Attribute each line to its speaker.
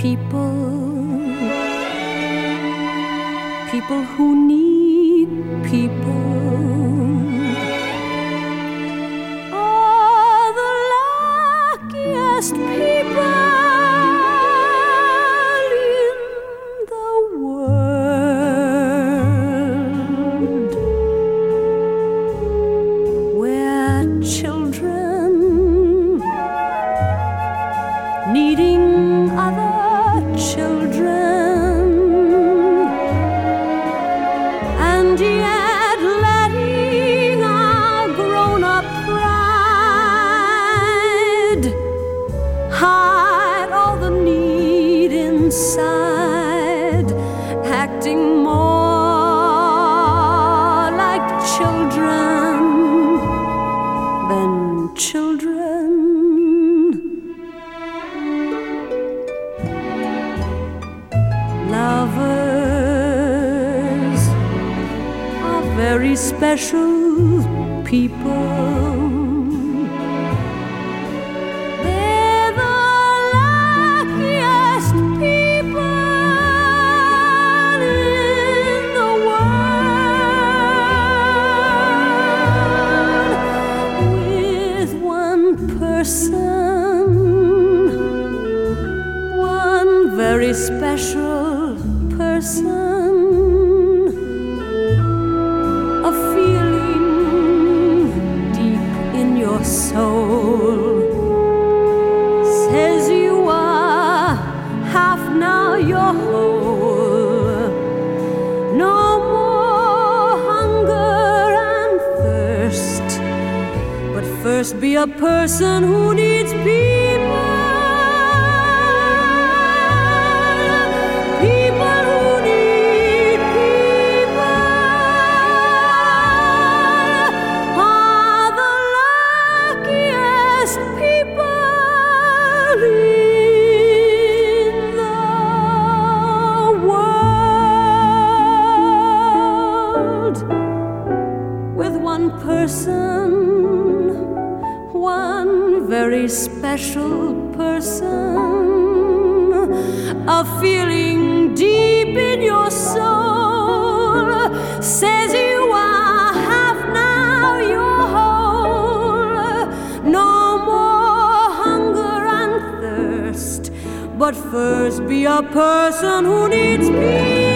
Speaker 1: people, people who need people. Are the luckiest inside, acting more like children than children. Lovers are very special people. Person, one very special person, a feeling deep in your soul. Says you are half now you're whole. No first be a person who needs people. People who need people are the luckiest people in the world. With one person, very special person, a feeling deep in your soul says you are half now you're whole. No more hunger and thirst, but first be a person who needs peace.